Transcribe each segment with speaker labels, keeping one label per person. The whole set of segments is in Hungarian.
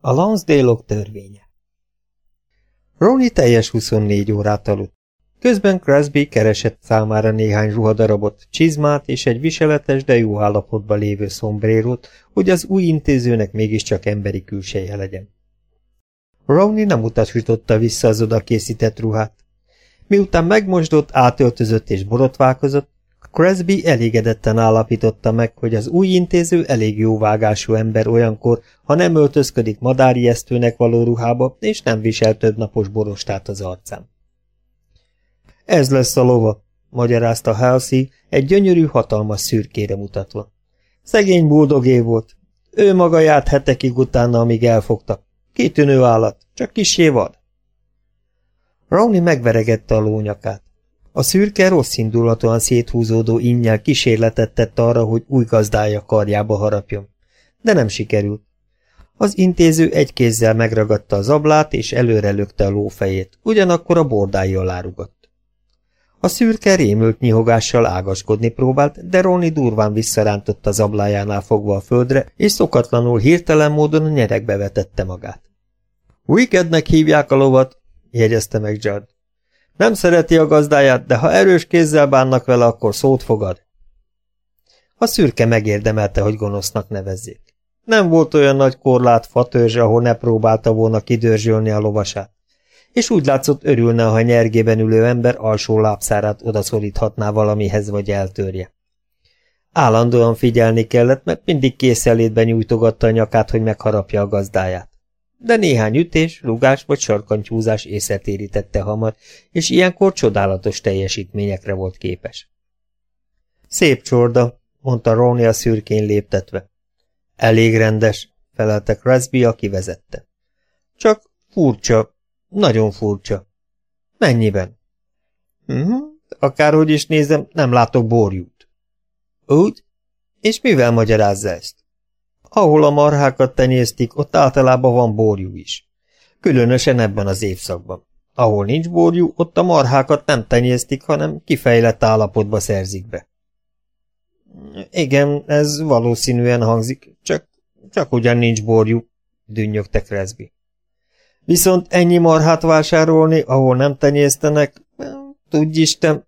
Speaker 1: A Lansdale-ok törvénye Ronnie teljes 24 órát aludt. Közben Crosby keresett számára néhány ruhadarabot, csizmát és egy viseletes, de jó állapotban lévő szombrérót, hogy az új intézőnek mégiscsak emberi külseje legyen. Ronnie nem utasította vissza az oda készített ruhát. Miután megmosdott, átöltözött és borotválkozott, Cresby elégedetten állapította meg, hogy az új intéző elég jó vágású ember olyankor, ha nem öltözködik madárijesztőnek való ruhába, és nem visel több napos borostát az arcán. Ez lesz a lova, magyarázta Halsey, egy gyönyörű, hatalmas szürkére mutatva. Szegény buldogé volt. Ő maga járt hetekig utána, amíg elfogtak. Kitűnő állat, csak kisé vad. Rowney megveregette a lónyakát. A szürke rossz indulatúan széthúzódó innyel kísérletet tett arra, hogy új gazdája karjába harapjon. De nem sikerült. Az intéző egy kézzel megragadta az ablát, és előre lökte a lófejét, ugyanakkor a bordája alá rugott. A szürke rémült nyihogással ágaskodni próbált, de Ronnie durván visszarántotta az ablájánál fogva a földre, és szokatlanul hirtelen módon a nyerekbe vetette magát. Wickednek hívják a lovat, jegyezte meg Judd. Nem szereti a gazdáját, de ha erős kézzel bánnak vele, akkor szót fogad. A szürke megérdemelte, hogy gonosznak nevezzék. Nem volt olyan nagy korlát fatörzs, ahol ne próbálta volna kidörzsölni a lovasát. És úgy látszott örülne, ha nyergében ülő ember alsó lábszárát odaszoríthatná valamihez, vagy eltörje. Állandóan figyelni kellett, mert mindig készelétben nyújtogatta a nyakát, hogy megharapja a gazdáját de néhány ütés, rugás vagy sarkantyúzás észre térítette hamar, és ilyenkor csodálatos teljesítményekre volt képes. Szép csorda, mondta Ronnie a szürkén léptetve. Elég rendes, felelte Cresby, aki vezette. Csak furcsa, nagyon furcsa. Mennyiben? -huh. Akárhogy is nézem, nem látok borjút. Úgy? És mivel magyarázza ezt? Ahol a marhákat tenyésztik, ott általában van borjú is. Különösen ebben az évszakban. Ahol nincs borjú, ott a marhákat nem tenyésztik, hanem kifejlett állapotba szerzik be. Igen, ez valószínűen hangzik, csak, csak ugyan nincs borjú, dünnyögte Cresby. Viszont ennyi marhát vásárolni, ahol nem tenyésztenek, tudj Isten.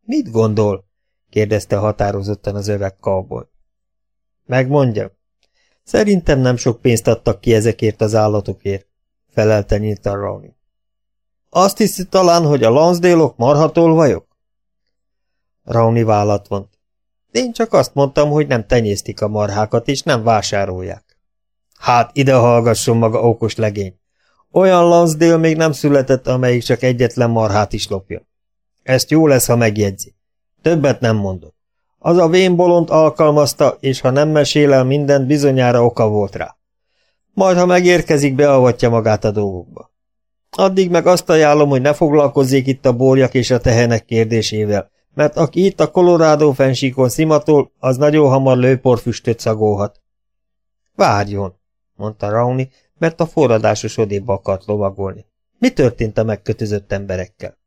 Speaker 1: Mit gondol? kérdezte határozottan az öreg cowboy. Megmondjam, Szerintem nem sok pénzt adtak ki ezekért az állatokért, felelte nyíltan Ronnie. Azt hiszi talán, hogy a Lansdale-ok marhatolvajok? Ronnie vállat vont. Én csak azt mondtam, hogy nem tenyésztik a marhákat, és nem vásárolják. Hát, ide hallgasson maga okos legény. Olyan Lansdale még nem született, amelyik csak egyetlen marhát is lopja. Ezt jó lesz, ha megjegyzi. Többet nem mondok. Az a vénbolont alkalmazta, és ha nem mesél el mindent, bizonyára oka volt rá. Majd, ha megérkezik, beavatja magát a dolgokba. Addig meg azt ajánlom, hogy ne foglalkozzék itt a borjak és a tehenek kérdésével, mert aki itt a Colorado fensíkon szimatol, az nagyon hamar lőporfüstöt szagolhat. Várjon, mondta Rowney, mert a forradásos odébb akart lovagolni. Mi történt a megkötözött emberekkel?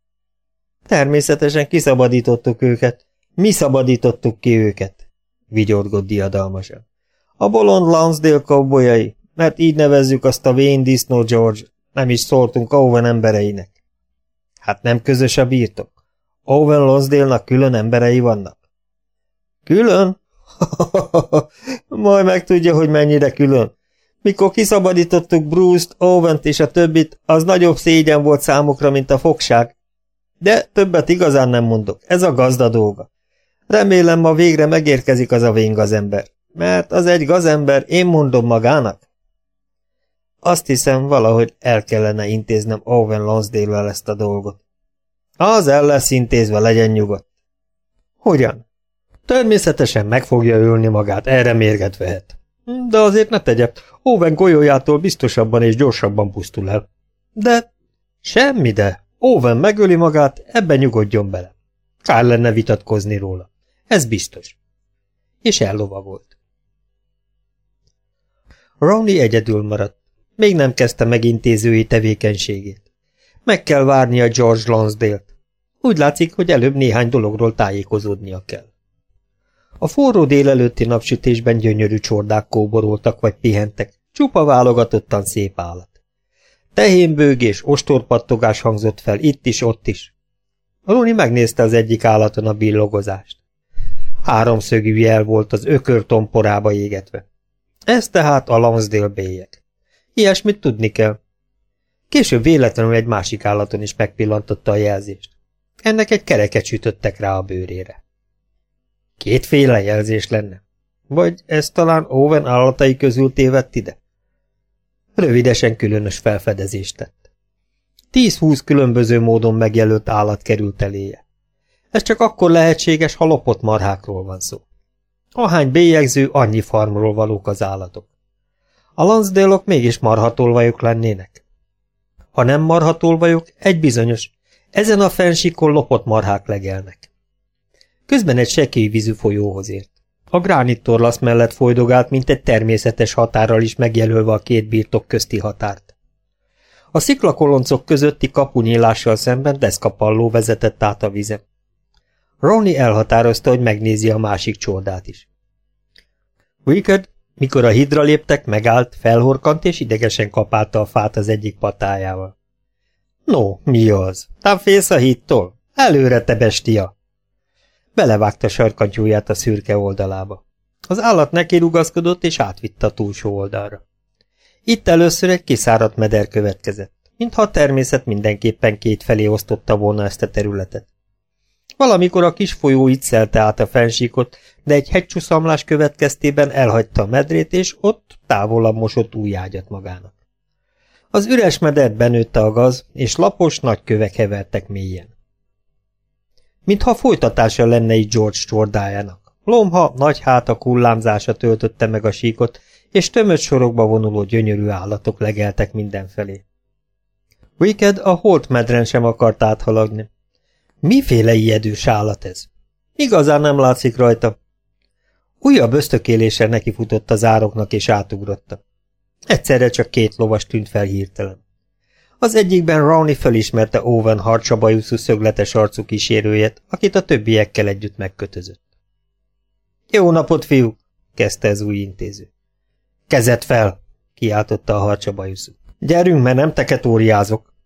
Speaker 1: Természetesen kiszabadítottuk őket, mi szabadítottuk ki őket, vigyorgott diadalmasan. A bolond Lansdale cowboyai, mert így nevezzük azt a vén disznó George, nem is szóltunk Owen embereinek. Hát nem közös a birtok. Owen Lansdale-nak külön emberei vannak. Külön? Majd megtudja, hogy mennyire külön. Mikor kiszabadítottuk Bruce-t, Owen-t és a többit, az nagyobb szégyen volt számukra, mint a fogság. De többet igazán nem mondok, ez a gazda dolga. Remélem ma végre megérkezik az a vén gazember, mert az egy gazember, én mondom magának. Azt hiszem, valahogy el kellene intéznem Owen Lonsdale-vel ezt a dolgot. Az el lesz intézve, legyen nyugodt. Hogyan? Természetesen meg fogja ölni magát, erre mérget vehet. De azért ne tegye, Owen golyójától biztosabban és gyorsabban pusztul el. De semmi de, Owen megöli magát, ebben nyugodjon bele. Kár lenne vitatkozni róla. Ez biztos. És ellovagolt. Ronnie egyedül maradt. Még nem kezdte meg intézői tevékenységét. Meg kell várnia George Lonsdale-t. Úgy látszik, hogy előbb néhány dologról tájékozódnia kell. A forró délelőtti napsütésben gyönyörű csordák kóboroltak vagy pihentek, Csupa válogatottan szép állat. Tehénbőgés, ostorpattogás hangzott fel itt is, ott is. Roni megnézte az egyik állaton a billogozást. Háromszögű jel volt az ökör tomporába égetve. Ez tehát a Lansdale bélyek. Ilyesmit tudni kell. Később véletlenül egy másik állaton is megpillantotta a jelzést. Ennek egy kereket sütöttek rá a bőrére. Kétféle jelzés lenne. Vagy ez talán Owen állatai közül tévedt ide? Rövidesen különös felfedezést tett. Tíz-húsz különböző módon megjelölt állat került eléje. Ez csak akkor lehetséges, ha lopott marhákról van szó. Ahány bélyegző, annyi farmról valók az állatok. A lansdale mégis marhatolvajok lennének. Ha nem marhatolvajok, egy bizonyos, ezen a fensíkon lopott marhák legelnek. Közben egy sekély vízű folyóhoz ért. A gránittorlasz mellett folydogált, mint egy természetes határral is megjelölve a két birtok közti határt. A sziklakoloncok közötti kapunyílással szemben deszkapalló vezetett át a vize. Ronnie elhatározta, hogy megnézi a másik csordát is. Wicked, mikor a hidra léptek, megállt, felhorkant és idegesen kapálta a fát az egyik patájával. No, mi az? Tám félsz a hittól? Előre, te bestia! Belevágta sarkantyúját a szürke oldalába. Az állat neki rugaszkodott, és átvitte a túlsó oldalra. Itt először egy kiszáradt meder következett, mintha a természet mindenképpen két felé osztotta volna ezt a területet. Valamikor a kis folyó itt szelte át a fensíkot, de egy hegycsúszamlás következtében elhagyta a medrét, és ott távolabb mosott új ágyat magának. Az üres medert benőtte a gaz, és lapos nagy kövek hevertek mélyen mintha folytatása lenne így George csordájának. Lomha, nagy háta hullámzása töltötte meg a síkot, és tömött sorokba vonuló gyönyörű állatok legeltek mindenfelé. Wicked a holt medren sem akart áthaladni. Miféle ijedős állat ez? Igazán nem látszik rajta. Újabb ösztökéléssel nekifutott az ároknak és átugrotta. Egyszerre csak két lovas tűnt fel hirtelen. Az egyikben Rowney felismerte Owen harcsabajuszú szögletes arcú kísérőjét, akit a többiekkel együtt megkötözött. Jó napot, fiú! kezdte az új intéző. Kezet fel! kiáltotta a harcsabajuszú. Gyerünk, mert nem teketóriázok! A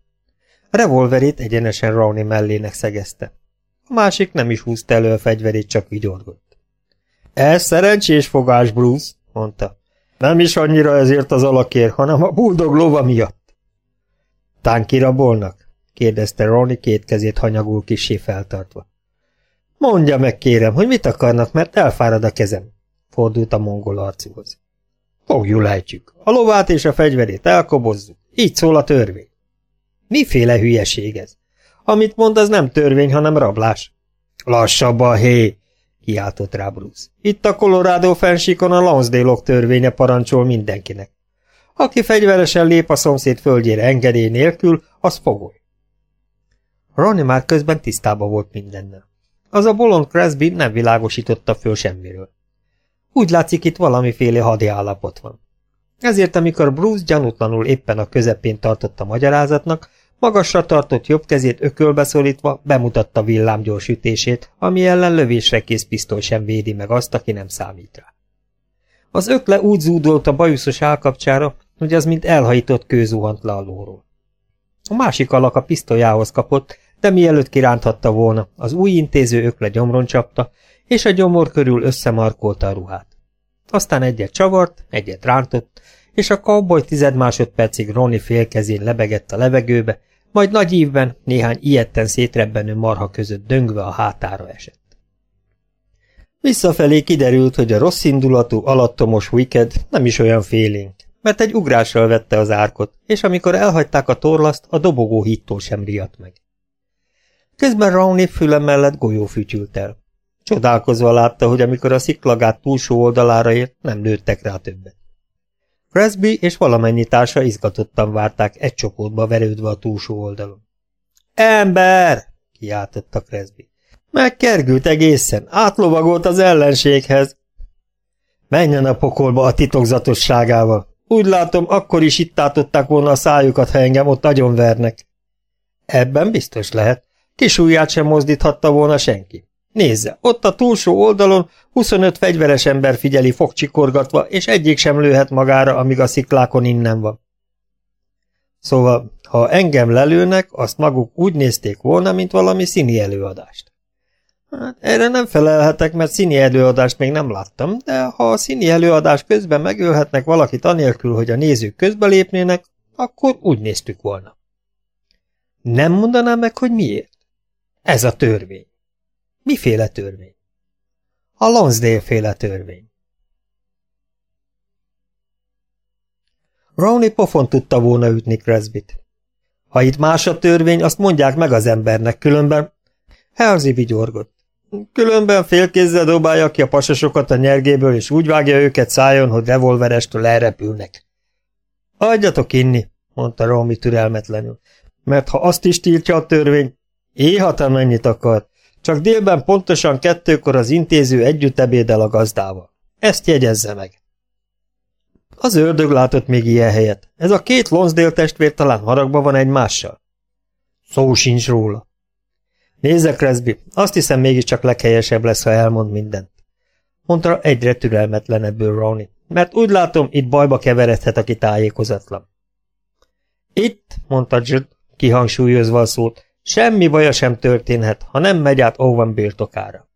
Speaker 1: revolverét egyenesen Rowney mellének szegezte. A másik nem is húzta elő a fegyverét, csak vigyorgott. Ez szerencsés fogás, Bruce, mondta. Nem is annyira ezért az alakért, hanem a buldog lova miatt. Tán kirabolnak? kérdezte Ronnie két kezét hanyagul kisé feltartva. Mondja meg, kérem, hogy mit akarnak, mert elfárad a kezem, fordult a mongol arcúhoz. Fogjul ejtjük. A lovát és a fegyverét elkobozzuk. Így szól a törvény. Miféle hülyeség ez? Amit mond, az nem törvény, hanem rablás. Lassabban, hé! kiáltott rá Bruce. Itt a Colorado fensíkon a Lonsdale törvénye parancsol mindenkinek. Aki fegyveresen lép a szomszéd földjére engedély nélkül, az fogoly. Ronnie már közben tisztában volt mindennel. Az a bolond Cresby nem világosította föl semmiről. Úgy látszik, itt valamiféle hadi állapot van. Ezért, amikor Bruce gyanútlanul éppen a közepén tartotta magyarázatnak, magasra tartott jobb kezét ökölbe szorítva bemutatta villámgyors ütését, ami ellen lövésre kész pisztoly sem védi meg azt, aki nem számít rá. Az ökle úgy zúdolt a bajuszos állkapcsára, hogy az mint elhajított kő zuhant le a. A másik alak a pisztolyához kapott, de mielőtt kiránthatta volna, az új intéző ökle gyomron csapta, és a gyomor körül összemarkolta a ruhát. Aztán egyet csavart, egyet rántott, és a cowboy tized másodpercig Ronnie félkezén lebegett a levegőbe, majd nagy ívben néhány ilyetten szétrebbenő marha között döngve a hátára esett. Visszafelé kiderült, hogy a rossz indulatú, alattomos Wicked nem is olyan félénk, mert egy ugrással vette az árkot, és amikor elhagyták a torlaszt, a dobogó hittól sem riadt meg. Közben Rowney füle mellett golyó fütyült el. Csodálkozva látta, hogy amikor a sziklagát túlsó oldalára ért, nem nőttek rá többet. Presby és valamennyi társa izgatottan várták egy csoportba verődve a túlsó oldalon. Ember! kiáltotta Cresby. Megkergült egészen, átlovagolt az ellenséghez. Menjen a pokolba a titokzatosságával, úgy látom, akkor is itt átották volna a szájukat, ha engem ott vernek. Ebben biztos lehet. Kis ujját sem mozdíthatta volna senki. Nézze, ott a túlsó oldalon 25 fegyveres ember figyeli fogcsikorgatva, és egyik sem lőhet magára, amíg a sziklákon innen van. Szóval, ha engem lelőnek, azt maguk úgy nézték volna, mint valami színi előadást. Hát erre nem felelhetek, mert színi előadást még nem láttam, de ha a színi előadás közben megölhetnek valakit anélkül, hogy a nézők közbelépnének, akkor úgy néztük volna. Nem mondanám meg, hogy miért? Ez a törvény. Miféle törvény? A Lonsdale-féle törvény. Rowney pofon tudta volna ütni Cresbit. Ha itt más a törvény, azt mondják meg az embernek, különben... Halsey vigyorgott. Különben félkézzel dobálja ki a pasasokat a nyergéből, és úgy vágja őket szájon, hogy revolverestől elrepülnek. Adjatok inni, mondta Romy türelmetlenül, mert ha azt is tiltja a törvény, éhat mennyit akar, csak délben pontosan kettőkor az intéző együtt ebédel a gazdával. Ezt jegyezze meg. Az ördög látott még ilyen helyet. Ez a két Lonsdale testvér talán haragba van egymással. Szó sincs róla. Nézze, Cresby, azt hiszem mégiscsak leghelyesebb lesz, ha elmond mindent. Mondta egyre türelmetlenebből Ronnie, mert úgy látom, itt bajba keveredhet, aki tájékozatlan. Itt, mondta Judd, kihangsúlyozva a szót, semmi baja sem történhet, ha nem megy át Owen birtokára.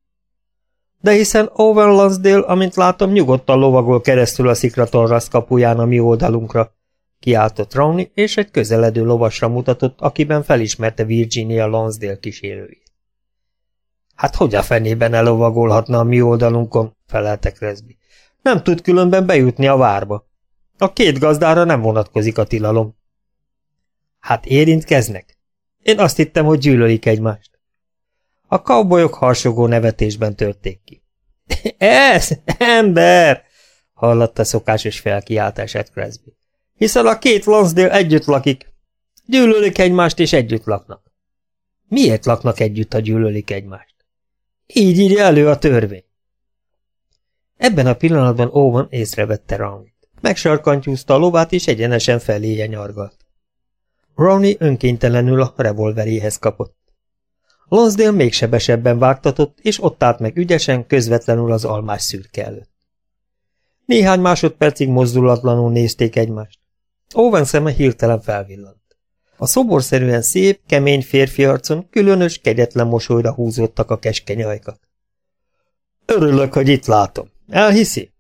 Speaker 1: De hiszen Owen Lansdale, amint látom, nyugodtan lovagol keresztül a szikratorrasz kapuján a mi oldalunkra, kiáltott Rowney, és egy közeledő lovasra mutatott, akiben felismerte Virginia Lansdale kísérőjét. Hát hogy a fenében elovagolhatna a mi oldalunkon, felelte Cresby. Nem tud különben bejutni a várba. A két gazdára nem vonatkozik a tilalom. Hát érintkeznek? Én azt hittem, hogy gyűlölik egymást. A kaubolyok harsogó nevetésben törték ki. Ez, ember! hallotta szokásos felkiáltását Cresby. Hiszen a két Lonsdale együtt lakik. Gyűlölik egymást, és együtt laknak. Miért laknak együtt, ha gyűlölik egymást? Így írja elő a törvény. Ebben a pillanatban Owen észrevette Rowney-t. Megsarkantyúzta a lovát, és egyenesen feléje nyargalt. Rowney önkéntelenül a revolveréhez kapott. Lonsdale még sebesebben vágtatott, és ott állt meg ügyesen, közvetlenül az almás szürke előtt. Néhány másodpercig mozdulatlanul nézték egymást. Owen szeme hirtelen felvillant. A szoborszerűen szép, kemény férfi arcon különös, kegyetlen mosolyra húzódtak a keskeny ajkak. Örülök, hogy itt látom. Elhiszi?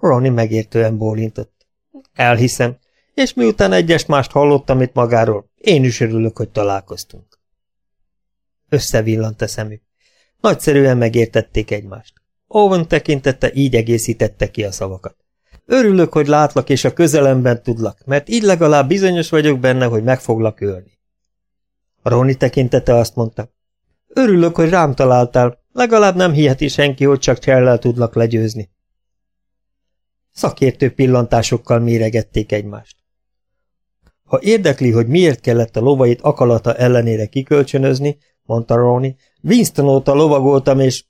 Speaker 1: Ronnie megértően bólintott. Elhiszem, és miután egyest mást hallottam itt magáról, én is örülök, hogy találkoztunk. Összevillant a szemük. Nagyszerűen megértették egymást. Owen tekintette így egészítette ki a szavakat. Örülök, hogy látlak, és a közelemben tudlak, mert így legalább bizonyos vagyok benne, hogy meg foglak ölni. Roni tekintete azt mondta. Örülök, hogy rám találtál, legalább nem hiheti senki, hogy csak csellel tudlak legyőzni. Szakértő pillantásokkal méregették egymást. Ha érdekli, hogy miért kellett a lovait akalata ellenére kikölcsönözni, mondta Ronnie, Winston óta lovagoltam, és...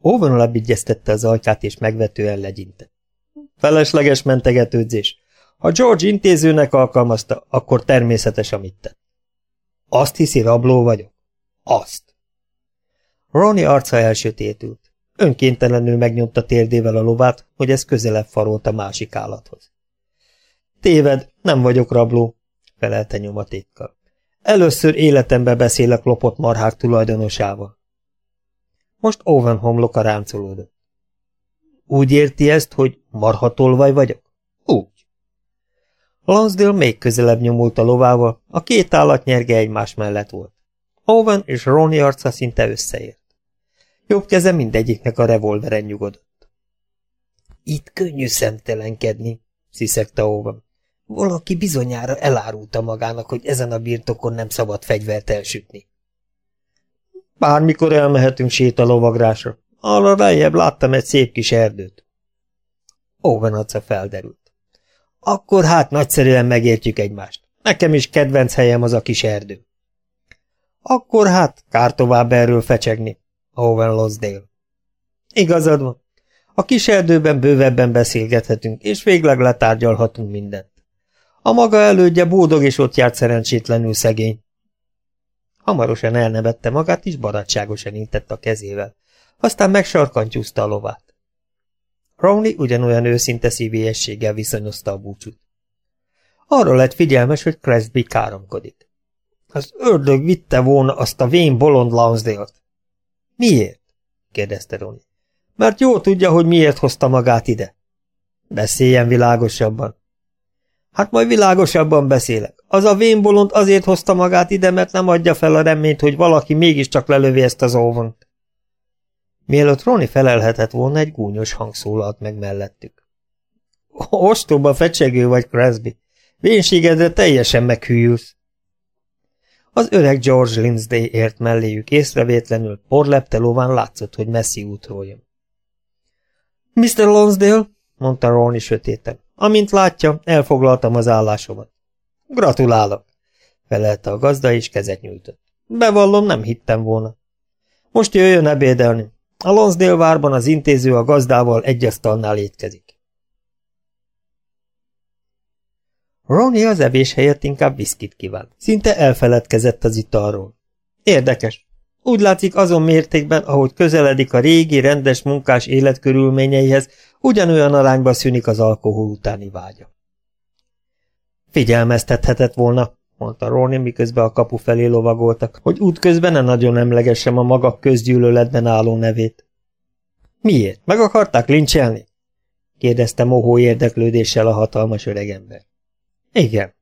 Speaker 1: Owen lebigyeztette az ajkát, és megvetően legyintett. Felesleges mentegetődzés. Ha George intézőnek alkalmazta, akkor természetes, amit tett. Azt hiszi, rabló vagyok? Azt. Ronnie arca elsötétült. Önkéntelenül megnyomta térdével a lovát, hogy ez közelebb farolt a másik állathoz. Téved, nem vagyok rabló, felelte nyomatékkal. Először életemben beszélek lopott marhák tulajdonosával. Most Owen homloka ráncolódott. Úgy érti ezt, hogy marhatolvaj vagyok? Úgy. Lansdale még közelebb nyomult a lovával, a két állat nyerge egymás mellett volt. Owen és Ronnie arca szinte összeért. Jobb keze mindegyiknek a revolveren nyugodott. Itt könnyű szemtelenkedni, sziszegte Owen. Valaki bizonyára elárulta magának, hogy ezen a birtokon nem szabad fegyvert elsütni. Bármikor elmehetünk sétalovagrásra. Arra lejjebb láttam egy szép kis erdőt. Owen arca felderült. Akkor hát nagyszerűen megértjük egymást. Nekem is kedvenc helyem az a kis erdő. Akkor hát kár tovább erről fecsegni. Owen Losdale. Igazad van. A kis erdőben bővebben beszélgethetünk, és végleg letárgyalhatunk mindent. A maga elődje bódog, és ott járt szerencsétlenül szegény. Hamarosan elnevette magát, és barátságosan intett a kezével. Aztán megsarkantyúzta a lovát. Rowney ugyanolyan őszinte szívélyességgel viszonyozta a búcsút. Arról lett figyelmes, hogy Cresby káromkodik. Az ördög vitte volna azt a vén bolond Lansdale-t. Miért? kérdezte Ronnie. Mert jól tudja, hogy miért hozta magát ide. Beszéljen világosabban. Hát majd világosabban beszélek. Az a vénbolond azért hozta magát ide, mert nem adja fel a reményt, hogy valaki mégiscsak lelövi ezt az óvont. Mielőtt Ronnie felelhetett volna, egy gúnyos hang szólalt meg mellettük. Ostoba fecsegő vagy, Cresby. Vénségedre teljesen meghűlsz. Az öreg George Lindsay ért melléjük észrevétlenül, porlepte lován látszott, hogy messzi útról jön. Mr. Lonsdale, mondta Ronnie sötéten, amint látja, elfoglaltam az állásomat. Gratulálok, felelte a gazda, és kezet nyújtott. Bevallom, nem hittem volna. Most jöjjön ebédelni. A Lonsdale várban az intéző a gazdával egy asztalnál étkezik. Ronnie az evés helyett inkább viszkit kívánt. Szinte elfeledkezett az italról. Érdekes. Úgy látszik azon mértékben, ahogy közeledik a régi, rendes munkás életkörülményeihez, ugyanolyan arányba szűnik az alkohol utáni vágya. Figyelmeztethetett volna, mondta Ronnie, miközben a kapu felé lovagoltak, hogy útközben ne nagyon emlegessem a maga közgyűlöletben álló nevét. Miért? Meg akarták lincselni? kérdezte mohó érdeklődéssel a hatalmas öregember. Igen.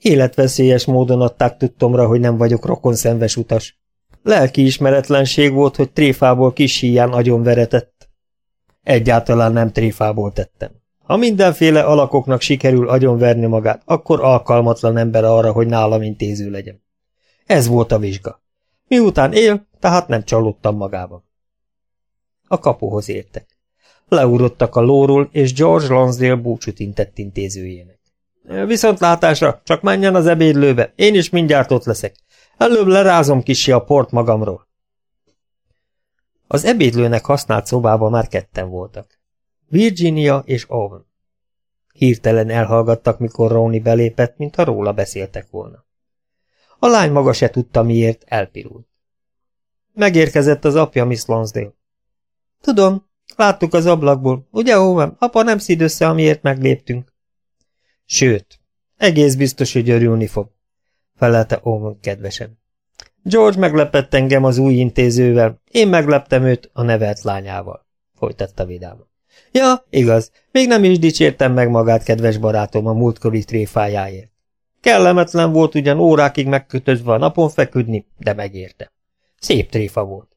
Speaker 1: Életveszélyes módon adták tudtomra, hogy nem vagyok rokonszenves utas. Lelki ismeretlenség volt, hogy tréfából kis híján agyon veretett. Egyáltalán nem tréfából tettem. Ha mindenféle alakoknak sikerül agyonverni magát, akkor alkalmatlan ember arra, hogy nálam intéző legyen. Ez volt a vizsga. Miután él, tehát nem csalódtam magában. A kapuhoz értek. Leugrottak a lóról, és George Lonsdale búcsút intett intézőjének. Viszontlátásra, csak menjen az ebédlőbe, én is mindjárt ott leszek. Előbb lerázom kisi a port magamról. Az ebédlőnek használt szobában már ketten voltak. Virginia és Owen. Hirtelen elhallgattak, mikor Ronnie belépett, mintha róla beszéltek volna. A lány maga se tudta miért, elpirult. Megérkezett az apja, Miss Lonsdale. Tudom, láttuk az ablakból. Ugye, Owen, apa nem szíd össze, amiért megléptünk. Sőt, egész biztos, hogy örülni fog, felelte Owen kedvesen. George meglepett engem az új intézővel, én megleptem őt a nevelt lányával, folytatta vidáman. Ja, igaz, még nem is dicsértem meg magát, kedves barátom, a múltkori tréfájáért. Kellemetlen volt ugyan órákig megkötözve a napon feküdni, de megérte. Szép tréfa volt.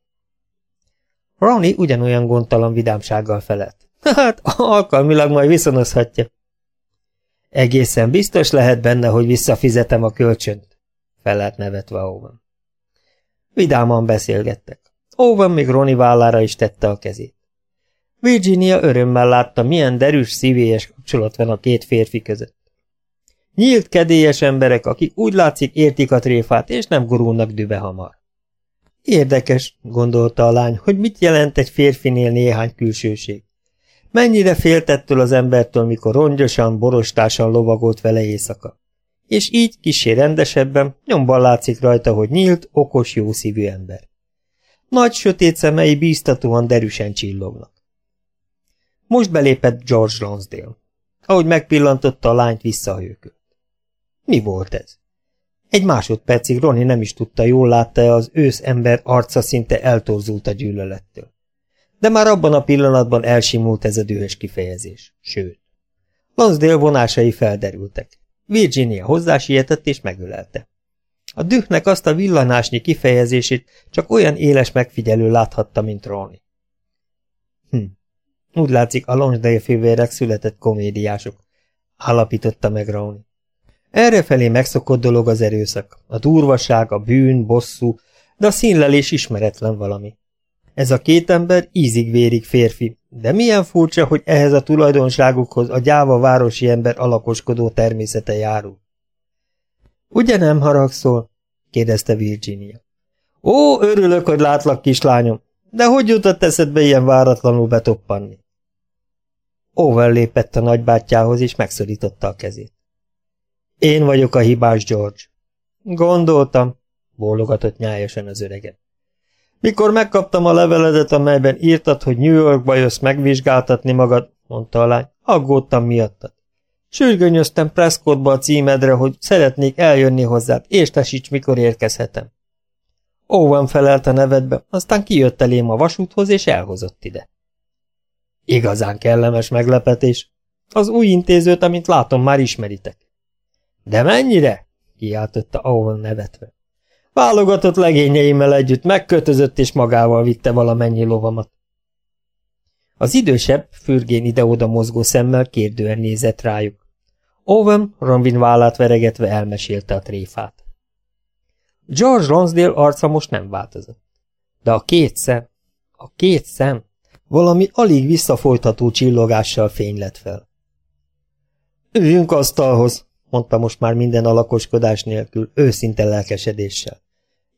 Speaker 1: Ronnie ugyanolyan gondtalan vidámsággal felelt. Hát, alkalmilag majd viszonozhatja. Egészen biztos lehet benne, hogy visszafizetem a kölcsönt, felelt nevetve Owen. Vidáman beszélgettek. Owen még Ronnie vállára is tette a kezét. Virginia örömmel látta, milyen derűs, szívélyes kapcsolat van a két férfi között. Nyílt, kedélyes emberek, akik úgy látszik értik a tréfát, és nem gurulnak dübe hamar. Érdekes, gondolta a lány, hogy mit jelent egy férfinél néhány külsőség. Mennyire féltettől az embertől, mikor rongyosan, borostásan lovagolt vele éjszaka. És így, kisé rendesebben, nyomban látszik rajta, hogy nyílt, okos, jószívű ember. Nagy sötét szemei bíztatóan derűsen csillognak. Most belépett George Lonsdale. Ahogy megpillantotta a lányt, visszahőkölt. Mi volt ez? Egy másodpercig Ronnie nem is tudta, jól látta-e az ősz ember arca szinte eltorzult a gyűlölettől. De már abban a pillanatban elsimult ez a dühös kifejezés. Sőt. Lonsdale vonásai felderültek. Virginia hozzásiettett és megölelte. A dühnek azt a villanásnyi kifejezését csak olyan éles megfigyelő láthatta, mint Ronnie. Hm. Úgy látszik, a Lonsdale fivérek született komédiások, állapította meg Ronnie. Errefelé megszokott dolog az erőszak, a durvaság, a bűn, bosszú, de a színlelés ismeretlen valami. Ez a két ember ízig-vérig férfi, de milyen furcsa, hogy ehhez a tulajdonságukhoz a gyáva városi ember alakoskodó természete járul. Ugye nem haragszol? kérdezte Virginia. Ó, örülök, hogy látlak, kislányom, de hogy jutott eszedbe ilyen váratlanul betoppanni? Owen lépett a nagybátyjához, és megszorította a kezét. Én vagyok a hibás, George. Gondoltam, bólogatott nyájasan az öreget. Mikor megkaptam a leveledet, amelyben írtad, hogy New Yorkba jössz megvizsgáltatni magad, mondta a lány, aggódtam miattad. Sürgönyöztem Prescottba a címedre, hogy szeretnék eljönni hozzád, és tesíts, mikor érkezhetem. Owen felelt a nevedbe, aztán kijött elém a vasúthoz, és elhozott ide. Igazán kellemes meglepetés. Az új intézőt, amint látom, már ismeritek. De mennyire? kiáltotta Owen nevetve. Válogatott legényeimmel együtt megkötözött és magával vitte valamennyi lovamat. Az idősebb, fürgén ide-oda mozgó szemmel kérdően nézett rájuk. Owen Ronvin vállát veregetve elmesélte a tréfát. George Lonsdale arca most nem változott. De a két szem, a két szem, valami alig visszafolytható csillogással fény lett fel. Üljünk asztalhoz, mondta most már minden alakoskodás nélkül, őszinte lelkesedéssel.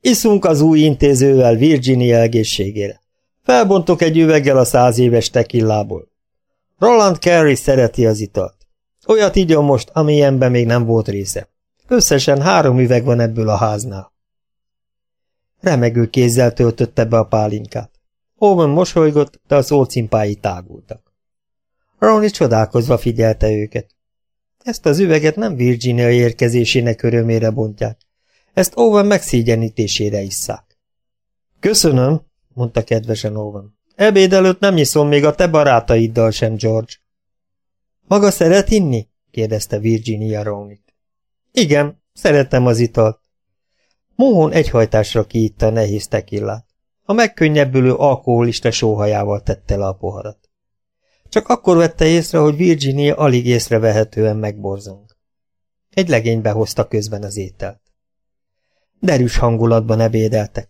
Speaker 1: Iszunk az új intézővel Virginia egészségére. Felbontok egy üveggel a száz éves tekillából. Roland Carey szereti az italt. Olyat igyon most, amilyenben még nem volt része. Összesen három üveg van ebből a háznál. Remegő kézzel töltötte be a pálinkát. Owen mosolygott, de az ócimpái tágultak. Ronnie csodálkozva figyelte őket. Ezt az üveget nem Virginia érkezésének örömére bontják. Ezt Owen megszégyenítésére isszák. Köszönöm, mondta kedvesen Owen. Ebéd előtt nem nyiszom még a te barátaiddal sem, George. Maga szeret inni? kérdezte Virginia Rownit. Igen, szeretem az italt. Mohon egyhajtásra kiitta a nehéz tekillát. A megkönnyebbülő alkoholista sóhajával tette le a poharat. Csak akkor vette észre, hogy Virginia alig észrevehetően megborzong. Egy legény behozta közben az ételt. Derűs hangulatban ebédeltek.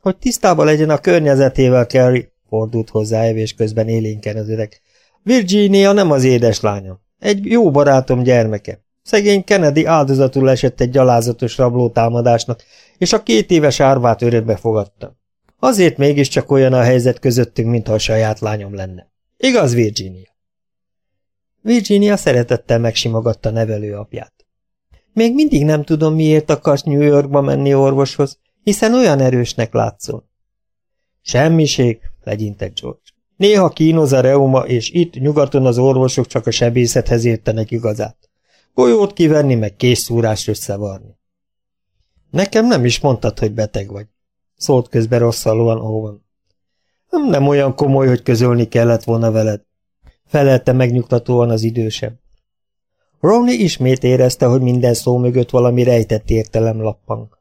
Speaker 1: Hogy tisztában legyen a környezetével, Carrie, fordult hozzá evés közben élénken az öreg. Virginia nem az édeslányom. Egy jó barátom gyermeke. Szegény Kennedy áldozatul esett egy gyalázatos rablótámadásnak, és a két éves árvát örökbe fogadta. Azért mégiscsak olyan a helyzet közöttünk, mintha a saját lányom lenne. Igaz, Virginia? Virginia szeretettel megsimogatta nevelő apját. Még mindig nem tudom, miért akarsz New Yorkba menni orvoshoz, hiszen olyan erősnek látszol. Semmiség, legyintek George. Néha kínoz a reuma, és itt nyugaton az orvosok csak a sebészethez értenek igazát. Golyót kivenni, meg készszúrást összevarni. Nekem nem is mondtad, hogy beteg vagy. Szólt közben rosszalóan Owen. Nem, olyan komoly, hogy közölni kellett volna veled. Felelte megnyugtatóan az idősebb. Ronnie ismét érezte, hogy minden szó mögött valami rejtett értelem lappang.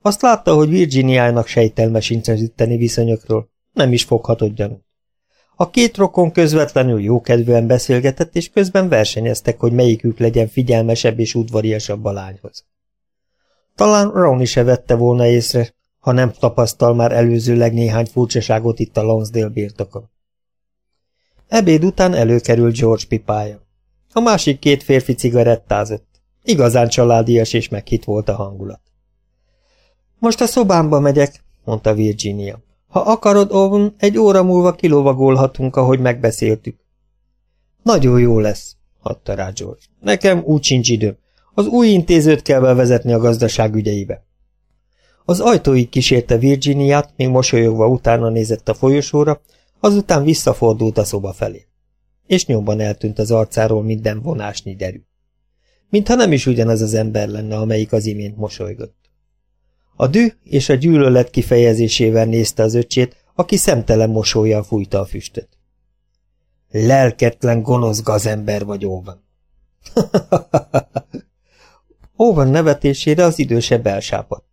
Speaker 1: Azt látta, hogy Virginiának sejtelme sincs viszonyokról, nem is foghatott gyanút. A két rokon közvetlenül jókedvűen beszélgetett, és közben versenyeztek, hogy melyikük legyen figyelmesebb és udvariasabb a lányhoz. Talán Ronnie se vette volna észre, ha nem tapasztal már előzőleg néhány furcsaságot itt a Lonsdale birtokon. Ebéd után előkerült George pipája. A másik két férfi cigarettázott. Igazán családias és meghitt volt a hangulat. Most a szobámba megyek, mondta Virginia. Ha akarod, Owen, egy óra múlva kilovagolhatunk, ahogy megbeszéltük. Nagyon jó lesz, adta rá George. Nekem úgy sincs időm. Az új intézőt kell bevezetni a gazdaság ügyeibe. Az ajtóig kísérte Virginiát, még mosolyogva utána nézett a folyosóra, azután visszafordult a szoba felé. És nyomban eltűnt az arcáról minden vonásnyi derű. Mintha nem is ugyanaz az ember lenne, amelyik az imént mosolygott. A dű és a gyűlölet kifejezésével nézte az öcsét, aki szemtelen mosolyjal fújta a füstöt. Lelketlen, gonosz gazember vagy, Óvan. Óvan nevetésére az idősebb elsápadt.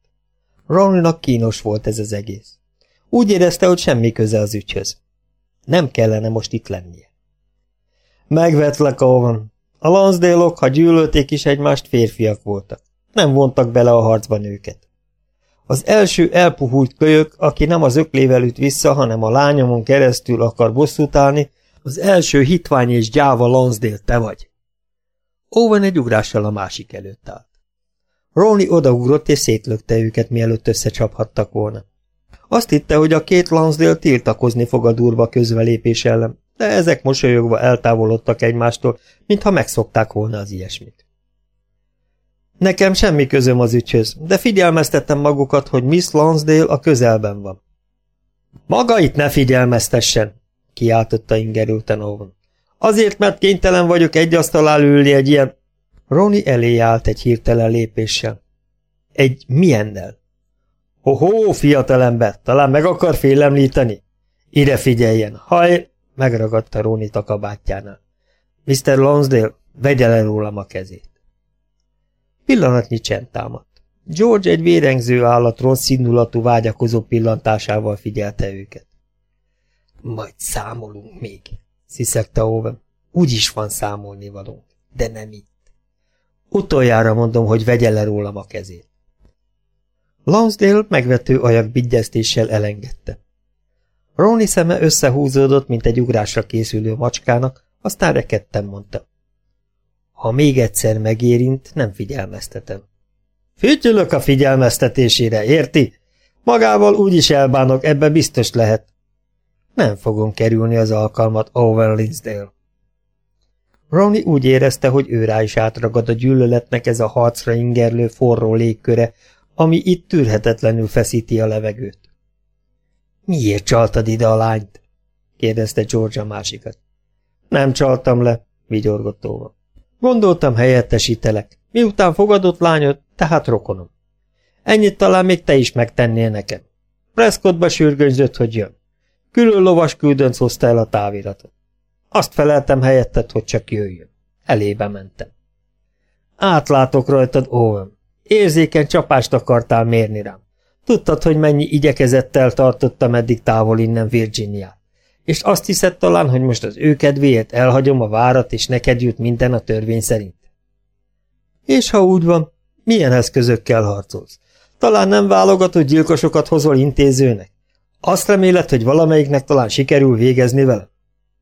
Speaker 1: Ronnak kínos volt ez az egész. Úgy érezte, hogy semmi köze az ügyhöz. Nem kellene most itt lennie. Megvetlek, Owen. A Lansdale-ok, ha gyűlölték is egymást, férfiak voltak. Nem vontak bele a harcban őket. Az első elpuhult kölyök, aki nem az öklével üt vissza, hanem a lányomon keresztül akar bosszút állni, az első hitvány és gyáva Lansdale te vagy. Owen egy ugrással a másik előtt állt. Ronnie odaugrott és szétlökte őket, mielőtt összecsaphattak volna. Azt hitte, hogy a két Lansdale tiltakozni fog a durva közvelépés ellen, de ezek mosolyogva eltávolodtak egymástól, mintha megszokták volna az ilyesmit. Nekem semmi közöm az ügyhöz, de figyelmeztettem magukat, hogy Miss Lonsdale a közelben van. Maga itt ne figyelmeztessen, kiáltotta ingerülten Owen. Azért, mert kénytelen vagyok egy asztal ülni egy ilyen... Roni elé állt egy hirtelen lépéssel. Egy milyennel? Ho-ho, fiatalember, talán meg akar félemlíteni? Ide figyeljen, ha én... Megragadta Roni a kabátjánál. Mr. Lonsdale, vegye le rólam a kezét. Pillanatnyi csend támadt. George egy vérengző állat rossz színulatú vágyakozó pillantásával figyelte őket. Majd számolunk még, sziszegte Owen. Úgy is van számolni valónk, de nem itt. Utoljára mondom, hogy vegye le rólam a kezét. Lonsdale megvető ajak bigyeztéssel elengedte. Ronnie szeme összehúzódott, mint egy ugrásra készülő macskának, aztán rekedten mondta. Ha még egyszer megérint, nem figyelmeztetem. Fütyülök a figyelmeztetésére, érti? Magával úgy is elbánok, ebbe biztos lehet. Nem fogom kerülni az alkalmat, Owen Linsdale. Ronnie úgy érezte, hogy ő rá is átragad a gyűlöletnek ez a harcra ingerlő forró légköre, ami itt tűrhetetlenül feszíti a levegőt. Miért csaltad ide a lányt? kérdezte George a másikat. Nem csaltam le, vigyorgott óva. Gondoltam helyettesítelek. Miután fogadott lányod, tehát rokonom. Ennyit talán még te is megtennél nekem. Prescottba sürgönyzött, hogy jön. Külön lovas küldönc hozta el a táviratot. Azt feleltem helyettet, hogy csak jöjjön. Elébe mentem. Átlátok rajtad, Owen. Érzéken csapást akartál mérni rám. Tudtad, hogy mennyi igyekezettel tartottam eddig távol innen Virginiát. És azt hiszed talán, hogy most az ő kedvéért elhagyom a várat, és neked jut minden a törvény szerint. És ha úgy van, milyen eszközökkel harcolsz? Talán nem válogatott gyilkosokat hozol intézőnek? Azt reméled, hogy valamelyiknek talán sikerül végezni vele?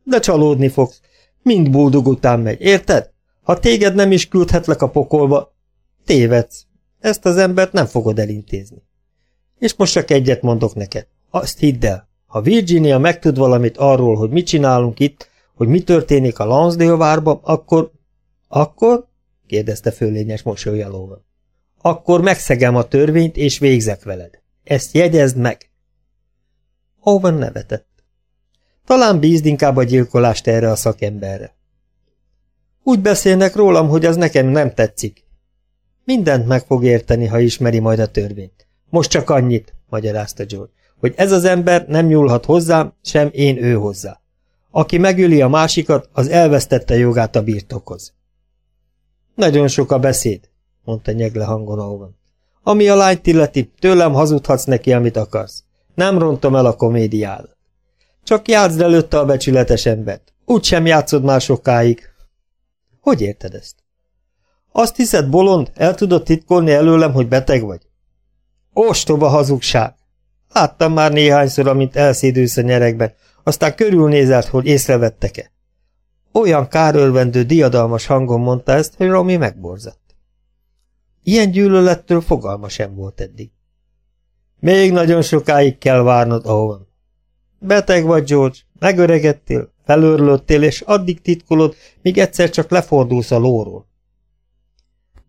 Speaker 1: De csalódni fogsz. Mind boldog után megy, érted? Ha téged nem is küldhetlek a pokolba, tévedsz. Ezt az embert nem fogod elintézni. És most csak egyet mondok neked. Azt hidd el, ha Virginia megtud valamit arról, hogy mit csinálunk itt, hogy mi történik a Lansdale várban, akkor... Akkor? kérdezte fölényes mosolyalóval. Akkor megszegem a törvényt, és végzek veled. Ezt jegyezd meg! Owen nevetett. Talán bízd inkább a gyilkolást erre a szakemberre. Úgy beszélnek rólam, hogy az nekem nem tetszik. Mindent meg fog érteni, ha ismeri majd a törvényt. Most csak annyit, magyarázta George, hogy ez az ember nem nyúlhat hozzám, sem én ő hozzá. Aki megüli a másikat, az elvesztette jogát a birtokhoz. Nagyon sok a beszéd, mondta nyegle hangon Owen. Ami a lányt illeti, tőlem hazudhatsz neki, amit akarsz. Nem rontom el a komédiát. Csak játszd előtte a becsületes embert. Úgy sem játszod már sokáig. Hogy érted ezt? Azt hiszed, bolond, el tudod titkolni előlem, hogy beteg vagy? Ostoba hazugság! Láttam már néhányszor, amint elszédülsz a nyerekben, aztán körülnézett, hogy észrevettek-e. Olyan kárölvendő, diadalmas hangon mondta ezt, hogy Romi megborzett. Ilyen gyűlölettől fogalma sem volt eddig. Még nagyon sokáig kell várnod, Owen. Beteg vagy, George, megöregedtél, felőrlődtél, és addig titkolod, míg egyszer csak lefordulsz a lóról.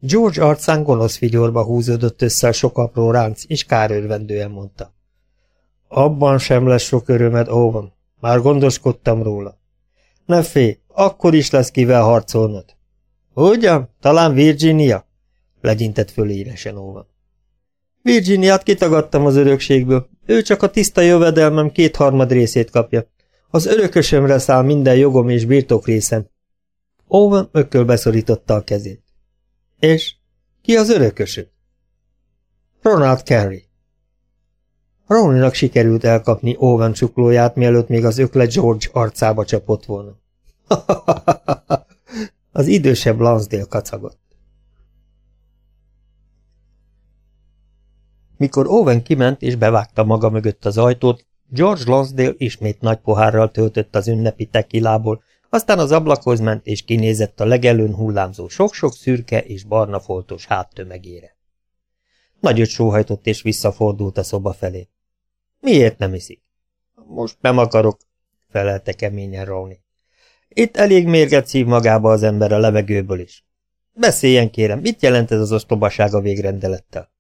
Speaker 1: George arcán gonosz vigyorba húzódott össze a sok apró ránc, és kárörvendően mondta. Abban sem lesz sok örömed, Owen. Már gondoskodtam róla. Ne félj, akkor is lesz kivel harcolnod. Ugyan? Talán Virginia? Legyintett föl évesen Owen. Virginiát kitagadtam az örökségből. Ő csak a tiszta jövedelmem kétharmad részét kapja. Az örökösömre száll minden jogom és birtokrészem. Owen ökölbe szorította a kezét. És ki az örökösöd? Ronald Carey. Ronninak sikerült elkapni Owen csuklóját, mielőtt még az ökle George arcába csapott volna. az idősebb Lansdale kacagott. Mikor Owen kiment és bevágta maga mögött az ajtót, George Lonsdale ismét nagy pohárral töltött az ünnepi tekilából, aztán az ablakhoz ment és kinézett a legelőn hullámzó sok-sok szürke és barna foltos háttömegére. Nagyot sóhajtott és visszafordult a szoba felé. Miért nem iszik? Most nem akarok, felelte keményen Ronnie. Itt elég mérget szív magába az ember a levegőből is. Beszéljen kérem, mit jelent ez az ostobaság a végrendelettel?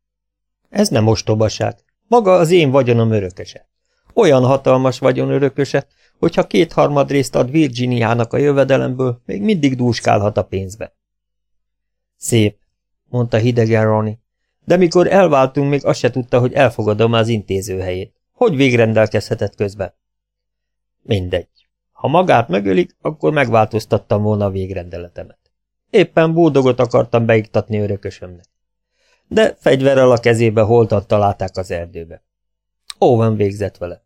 Speaker 1: Ez nem ostobaság. Maga az én vagyonom örököse. Olyan hatalmas vagyon örököse, hogyha kétharmad részt ad Virginiának a jövedelemből, még mindig dúskálhat a pénzbe. Szép, mondta hidegen Ronnie, de mikor elváltunk, még azt se tudta, hogy elfogadom az intézőhelyét. Hogy végrendelkezhetett közben? Mindegy. Ha magát megölik, akkor megváltoztattam volna a végrendeletemet. Éppen bódogot akartam beiktatni örökösömnek. De fegyverrel a kezébe holtat találták az erdőbe. Óvan végzett vele.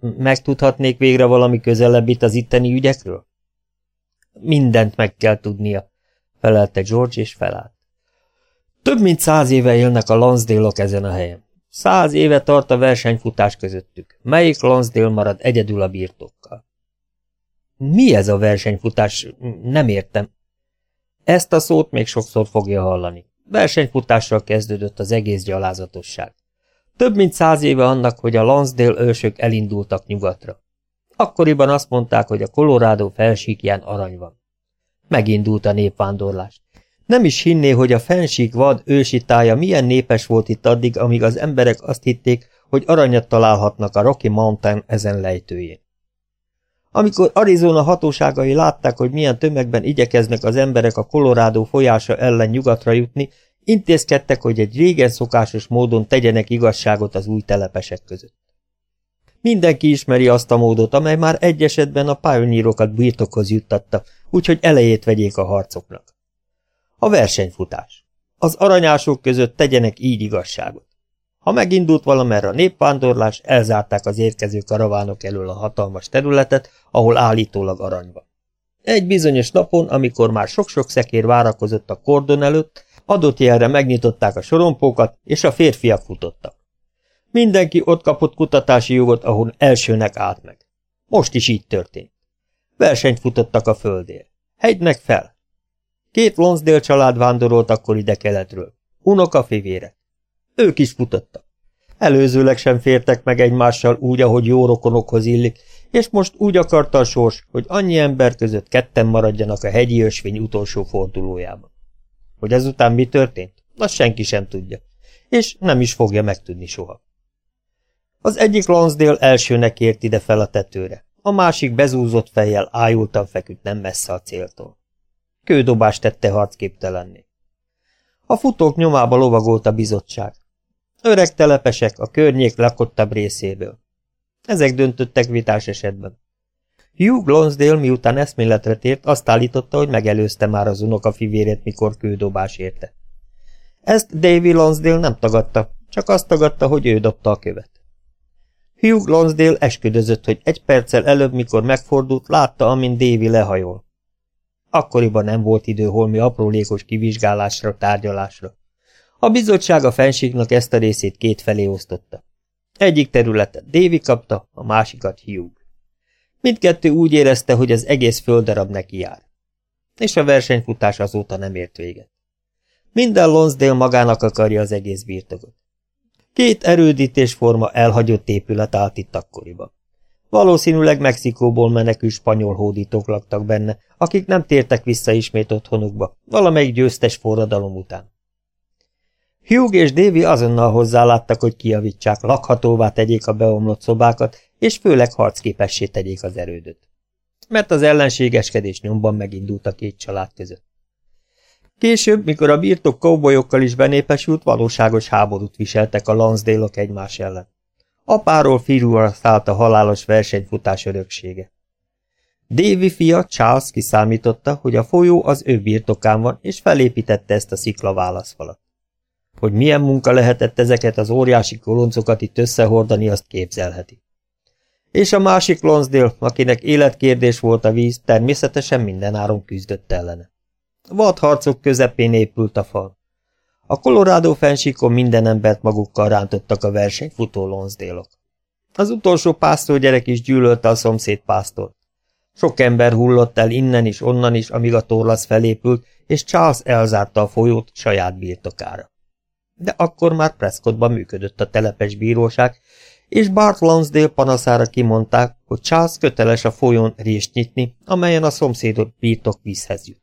Speaker 1: Megtudhatnék végre valami közelebbit az itteni ügyekről? Mindent meg kell tudnia, felelte George és felállt. Több mint száz éve élnek a Lansdale-ok ezen a helyen. Száz éve tart a versenyfutás közöttük. Melyik Lansdale marad egyedül a birtokkal? Mi ez a versenyfutás? Nem értem. Ezt a szót még sokszor fogja hallani. Versenyfutással kezdődött az egész gyalázatosság. Több mint száz éve annak, hogy a Lansdale ősök elindultak nyugatra. Akkoriban azt mondták, hogy a Colorado felsíkján arany van. Megindult a népvándorlás. Nem is hinné, hogy a fensík vad ősi tája milyen népes volt itt addig, amíg az emberek azt hitték, hogy aranyat találhatnak a Rocky Mountain ezen lejtőjén. Amikor Arizona hatóságai látták, hogy milyen tömegben igyekeznek az emberek a Colorado folyása ellen nyugatra jutni, intézkedtek, hogy egy régen szokásos módon tegyenek igazságot az új telepesek között. Mindenki ismeri azt a módot, amely már egy esetben a pionírokat birtokhoz juttatta, úgyhogy elejét vegyék a harcoknak. A versenyfutás. Az aranyások között tegyenek így igazságot. Ha megindult valamerre a népvándorlás, elzárták az érkező karavánok elől a hatalmas területet, ahol állítólag arany van. Egy bizonyos napon, amikor már sok-sok szekér várakozott a kordon előtt, adott jelre megnyitották a sorompókat, és a férfiak futottak. Mindenki ott kapott kutatási jogot, ahol elsőnek állt meg. Most is így történt. Versenyt futottak a földért. Hegynek fel. Két Lonsdale család vándorolt akkor ide keletről. Unoka fivére. Ők is futottak. Előzőleg sem fértek meg egymással úgy, ahogy jó rokonokhoz illik, és most úgy akarta a sors, hogy annyi ember között ketten maradjanak a hegyi ösvény utolsó fordulójában. Hogy ezután mi történt, azt senki sem tudja, és nem is fogja megtudni soha. Az egyik Lonsdale elsőnek ért ide fel a tetőre, a másik bezúzott fejjel ájultan feküdt nem messze a céltól. Kődobást tette harcképtelenné. A futók nyomába lovagolt a bizottság. Öreg telepesek a környék lakottabb részéből. Ezek döntöttek vitás esetben. Hugh Lonsdale miután eszméletre tért, azt állította, hogy megelőzte már az unoka fivérét, mikor kődobás érte. Ezt Davy Lonsdale nem tagadta, csak azt tagadta, hogy ő dobta a követ. Hugh Lonsdale esküdözött, hogy egy perccel előbb, mikor megfordult, látta, amint Davy lehajol. Akkoriban nem volt idő holmi aprólékos kivizsgálásra, tárgyalásra. A bizottság a fenségnek ezt a részét két felé osztotta. Egyik területet Davy kapta, a másikat Hugh. Mindkettő úgy érezte, hogy az egész földarab neki jár. És a versenyfutás azóta nem ért véget. Minden Lonsdale magának akarja az egész birtokot. Két erődítésforma elhagyott épület állt itt akkoriban. Valószínűleg Mexikóból menekül spanyol hódítók laktak benne, akik nem tértek vissza ismét otthonukba, valamelyik győztes forradalom után. Hugh és Davy azonnal hozzáláttak, hogy kiavítsák, lakhatóvá tegyék a beomlott szobákat, és főleg harcképessé tegyék az erődöt. Mert az ellenségeskedés nyomban megindult a két család között. Később, mikor a birtok kóbolyokkal is benépesült, valóságos háborút viseltek a Lansdale-ok egymás ellen. Apáról fiúra szállt a halálos versenyfutás öröksége. Davy fia Charles kiszámította, hogy a folyó az ő birtokán van, és felépítette ezt a szikla válaszfalat. Hogy milyen munka lehetett ezeket az óriási koloncokat itt összehordani, azt képzelheti. És a másik Lonsdale, akinek életkérdés volt a víz, természetesen mindenáron küzdött ellene. Vadharcok közepén épült a fal. A Colorado fensíkon minden embert magukkal rántottak a versenyfutó Lonsdale-ok. Az utolsó pásztorgyerek is gyűlölte a szomszéd pásztort. Sok ember hullott el innen is, onnan is, amíg a torlasz felépült, és Charles elzárta a folyót saját birtokára. De akkor már Prescottban működött a telepes bíróság, és Bart Lonsdale panaszára kimondták, hogy Charles köteles a folyón rést nyitni, amelyen a szomszédot birtok vízhez jut.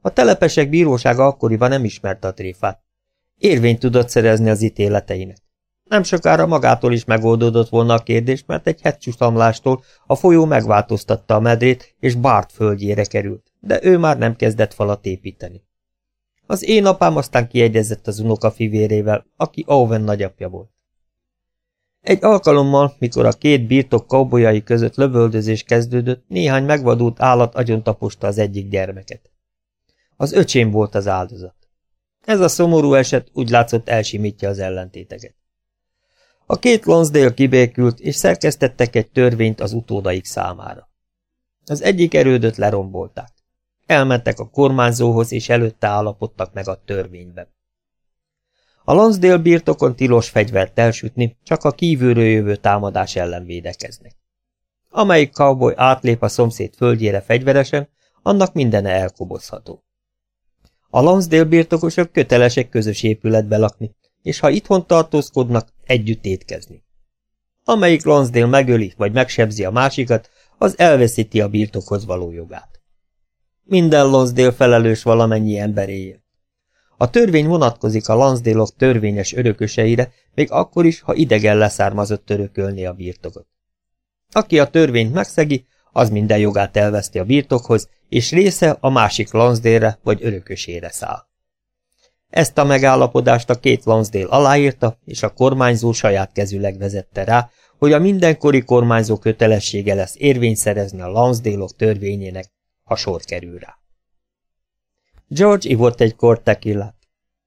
Speaker 1: A telepesek bírósága akkoriban nem ismerte a tréfát. Érvényt tudott szerezni az ítéleteinek. Nem sokára magától is megoldódott volna a kérdés, mert egy hegycsutamlástól a folyó megváltoztatta a medrét, és Bart földjére került, de ő már nem kezdett falat építeni. Az én apám aztán kiegyezett az unoka fivérével, aki Owen nagyapja volt. Egy alkalommal, mikor a két birtok kaubolyai között lövöldözés kezdődött, néhány megvadult állat agyontaposta az egyik gyermeket. Az öcsém volt az áldozat. Ez a szomorú eset úgy látszott elsimítja az ellentéteket. A két Lonsdale kibékült, és szerkesztettek egy törvényt az utódaik számára. Az egyik erődöt lerombolták. Elmentek a kormányzóhoz, és előtte állapodtak meg a törvényben. A Lonsdale birtokon tilos fegyvert elsütni, csak a kívülről jövő támadás ellen védekeznek. Amelyik cowboy átlép a szomszéd földjére fegyveresen, annak mindene elkobozható. A Lonsdale birtokosok kötelesek közös épületbe lakni, és ha itthon tartózkodnak, együtt étkezni. Amelyik Lonsdale megöli vagy megsebzi a másikat, az elveszíti a birtokhoz való jogát. Minden Lonsdale felelős valamennyi emberéért. A törvény vonatkozik a Lansdale-ok törvényes örököseire, még akkor is, ha idegen leszármazott örökölni a birtokot. Aki a törvényt megszegi, az minden jogát elveszti a birtokhoz, és része a másik Lansdale-re vagy örökösére száll. Ezt a megállapodást a két Lansdale aláírta, és a kormányzó saját kezüleg vezette rá, hogy a mindenkori kormányzó kötelessége lesz érvényt szerezni a Lansdale-ok törvényének, ha sor kerül rá. George ivott egy kortekillát.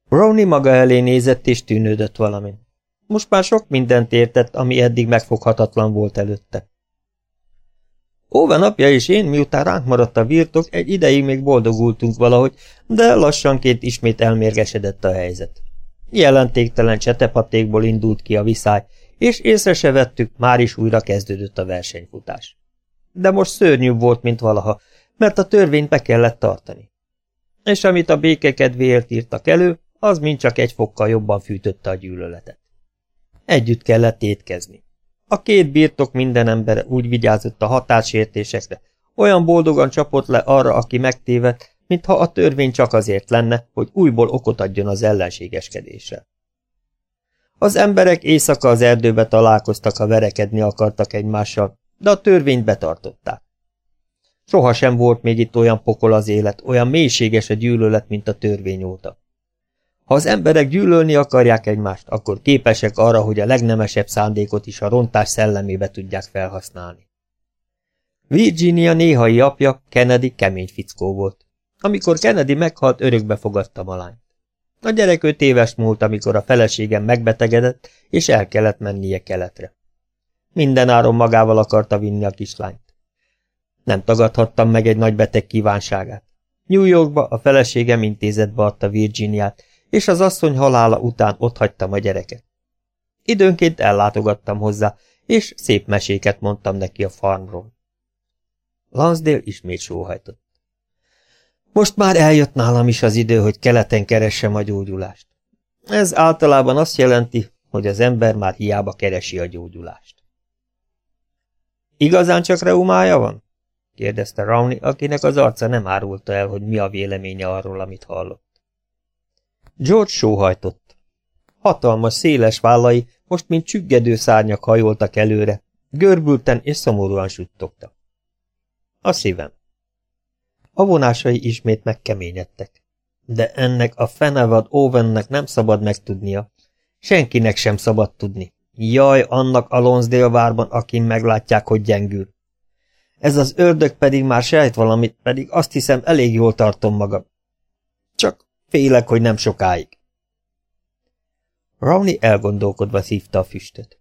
Speaker 1: Brownie maga elé nézett és tűnődött valamin. Most már sok mindent értett, ami eddig megfoghatatlan volt előtte. Óve napja és én, miután ránk maradt a virtok, egy ideig még boldogultunk valahogy, de lassanként ismét elmérgesedett a helyzet. Jelentéktelen csetepatékból indult ki a viszály, és észre se vettük, már is újra kezdődött a versenyfutás. De most szörnyűbb volt, mint valaha, mert a törvényt be kellett tartani. És amit a béke kedvéért írtak elő, az mind csak egy fokkal jobban fűtötte a gyűlöletet. Együtt kellett étkezni. A két birtok minden embere úgy vigyázott a határsértésekre, olyan boldogan csapott le arra, aki megtévedt, mintha a törvény csak azért lenne, hogy újból okot adjon az ellenségeskedésre. Az emberek éjszaka az erdőbe találkoztak, ha verekedni akartak egymással, de a törvényt betartották. Soha sem volt még itt olyan pokol az élet, olyan mélységes a gyűlölet, mint a törvény óta. Ha az emberek gyűlölni akarják egymást, akkor képesek arra, hogy a legnemesebb szándékot is a rontás szellemébe tudják felhasználni. Virginia néhai apja, Kennedy kemény fickó volt. Amikor Kennedy meghalt, örökbe fogadta a lányt. A gyerek öt éves múlt, amikor a feleségem megbetegedett, és el kellett mennie keletre. Minden áron magával akarta vinni a kislányt. Nem tagadhattam meg egy nagy beteg kívánságát. New Yorkba a feleségem intézetbe adta Virginiát, és az asszony halála után otthagytam a gyereket. Időnként ellátogattam hozzá, és szép meséket mondtam neki a farmról. Lansdale ismét sóhajtott. Most már eljött nálam is az idő, hogy keleten keressem a gyógyulást. Ez általában azt jelenti, hogy az ember már hiába keresi a gyógyulást. Igazán csak reumája van? Kérdezte Rowney, akinek az arca nem árulta el, hogy mi a véleménye arról, amit hallott. George sóhajtott. Hatalmas, széles vállai most mint csüggedő szárnyak hajoltak előre, görbülten és szomorúan suttogtak. A szívem. A vonásai ismét megkeményedtek. De ennek a fenevad Owennek nem szabad megtudnia. Senkinek sem szabad tudni. Jaj, annak a Lonsdale várban, akin meglátják, hogy gyengül. Ez az ördög pedig már sejt valamit, pedig azt hiszem elég jól tartom magam. Csak Félek, hogy nem sokáig. Rowney elgondolkodva szívta a füstöt.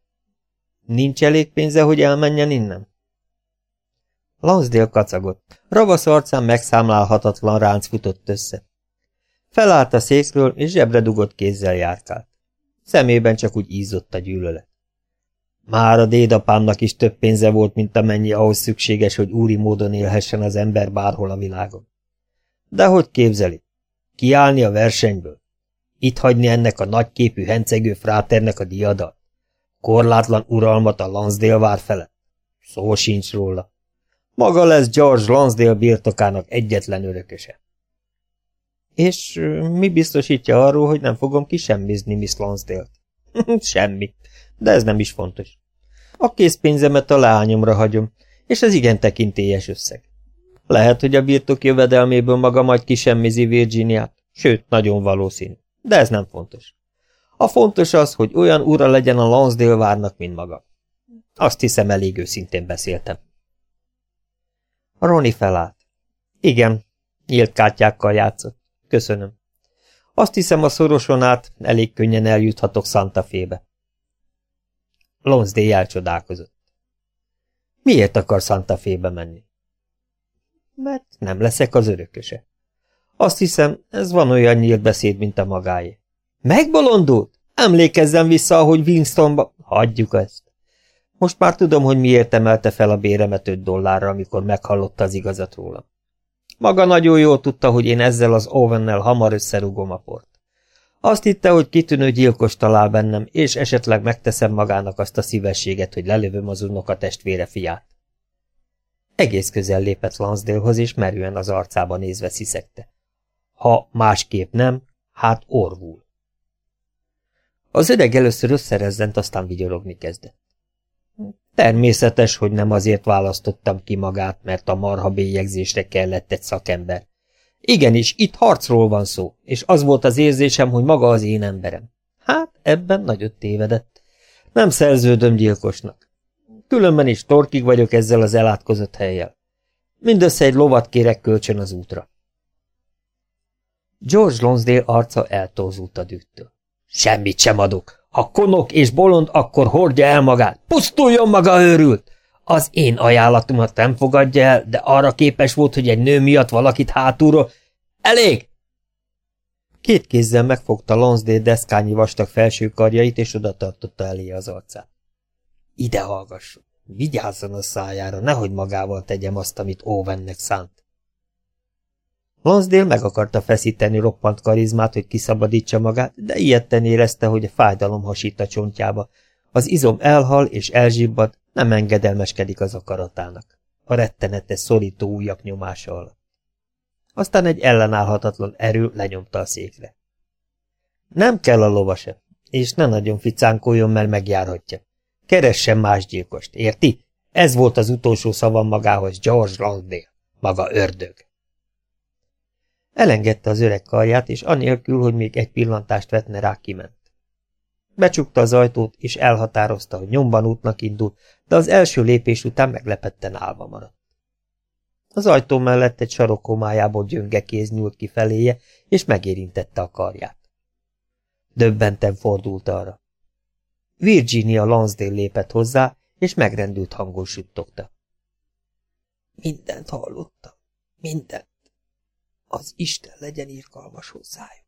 Speaker 1: Nincs elég pénze, hogy elmenjen innen? Lansdale kacagott. Ravasz arcán megszámlálhatatlan ránc futott össze. Felállt a székről, és zsebre dugott kézzel járkált. Szemében csak úgy ízott a gyűlölet. Már a dédapámnak is több pénze volt, mint amennyi ahhoz szükséges, hogy úri módon élhessen az ember bárhol a világon. De hogy képzeli? Kiállni a versenyből? Itt hagyni ennek a nagyképű hencegő fráternek a diadat? Korlátlan uralmat a Lansdale vár felett? Szó sincs róla. Maga lesz George Lansdale birtokának egyetlen örököse. És mi biztosítja arról, hogy nem fogom kisemmizni Miss Lonsdale-t? Semmi, de ez nem is fontos. A készpénzemet a leányomra hagyom, és ez igen tekintélyes összeg. Lehet, hogy a birtok jövedelméből maga majd kisemmizi Virginiát, sőt, nagyon valószínű, de ez nem fontos. A fontos az, hogy olyan ura legyen a Lansdale várnak, mint maga. Azt hiszem, elég őszintén beszéltem. Roni felállt. Igen, nyílt kártyákkal játszott. Köszönöm. Azt hiszem, a szoroson át elég könnyen eljuthatok Santa Fébe. Lonsdale elcsodálkozott. Miért akar Santa Fébe menni? Mert nem leszek az örököse. Azt hiszem, ez van olyan nyílt beszéd, mint a magáé. Megbolondult? Emlékezzen vissza, ahogy Winstonba... Hagyjuk ezt. Most már tudom, hogy miért emelte fel a béremet öt dollárra, amikor meghallotta az igazat rólam. Maga nagyon jól tudta, hogy én ezzel az Owennel hamar összerúgom a port. Azt hitte, hogy kitűnő gyilkos talál bennem, és esetleg megteszem magának azt a szívességet, hogy lelövöm az unoka testvére fiát. Egész közel lépett Lansdalehoz, és merően az arcába nézve sziszegte. Ha másképp nem, hát orvul. Az öreg először összerezzent, aztán vigyorogni kezdett. Természetes, hogy nem azért választottam ki magát, mert a marha bélyegzésre kellett egy szakember. Igenis, itt harcról van szó, és az volt az érzésem, hogy maga az én emberem. Hát, ebben nagyot tévedett. Nem szerződöm gyilkosnak. Különben is torkig vagyok ezzel az elátkozott helyjel. Mindössze egy lovat kérek kölcsön az útra. George Lonsdale arca eltózult a dühtől. Semmit sem adok. Ha konok és bolond, akkor hordja el magát. Pusztuljon maga őrült! Az én ajánlatomat nem fogadja el, de arra képes volt, hogy egy nő miatt valakit hátulról... Elég! Két kézzel megfogta Lonsdale deszkányi vastag felső karjait, és oda tartotta elé az arcát. Ide hallgasson! Vigyázzon a szájára, nehogy magával tegyem azt, amit Owennek szánt. Lonsdale meg akarta feszíteni roppant karizmát, hogy kiszabadítsa magát, de ilyetten érezte, hogy a fájdalom hasít a csontjába. Az izom elhal és elzsibbad, nem engedelmeskedik az akaratának. A rettenetes szorító ujjak nyomása alatt. Aztán egy ellenállhatatlan erő lenyomta a székre. Nem kell a lovase, és ne nagyon ficánkoljon, mert megjárhatja. Keressen más gyilkost, érti? Ez volt az utolsó szavam magához, George Lonsdale, maga ördög. Elengedte az öreg karját, és anélkül, hogy még egy pillantást vetne rá, kiment. Becsukta az ajtót, és elhatározta, hogy nyomban útnak indul, de az első lépés után meglepetten állva maradt. Az ajtó mellett egy sarokkomájából gyönge kéz nyúlt ki feléje, és megérintette a karját. Döbbenten fordult arra. Virginia Lansdale lépett hozzá, és megrendült hangon suttogta. Mindent hallottam. Mindent. Az Isten legyen irgalmas hozzájuk.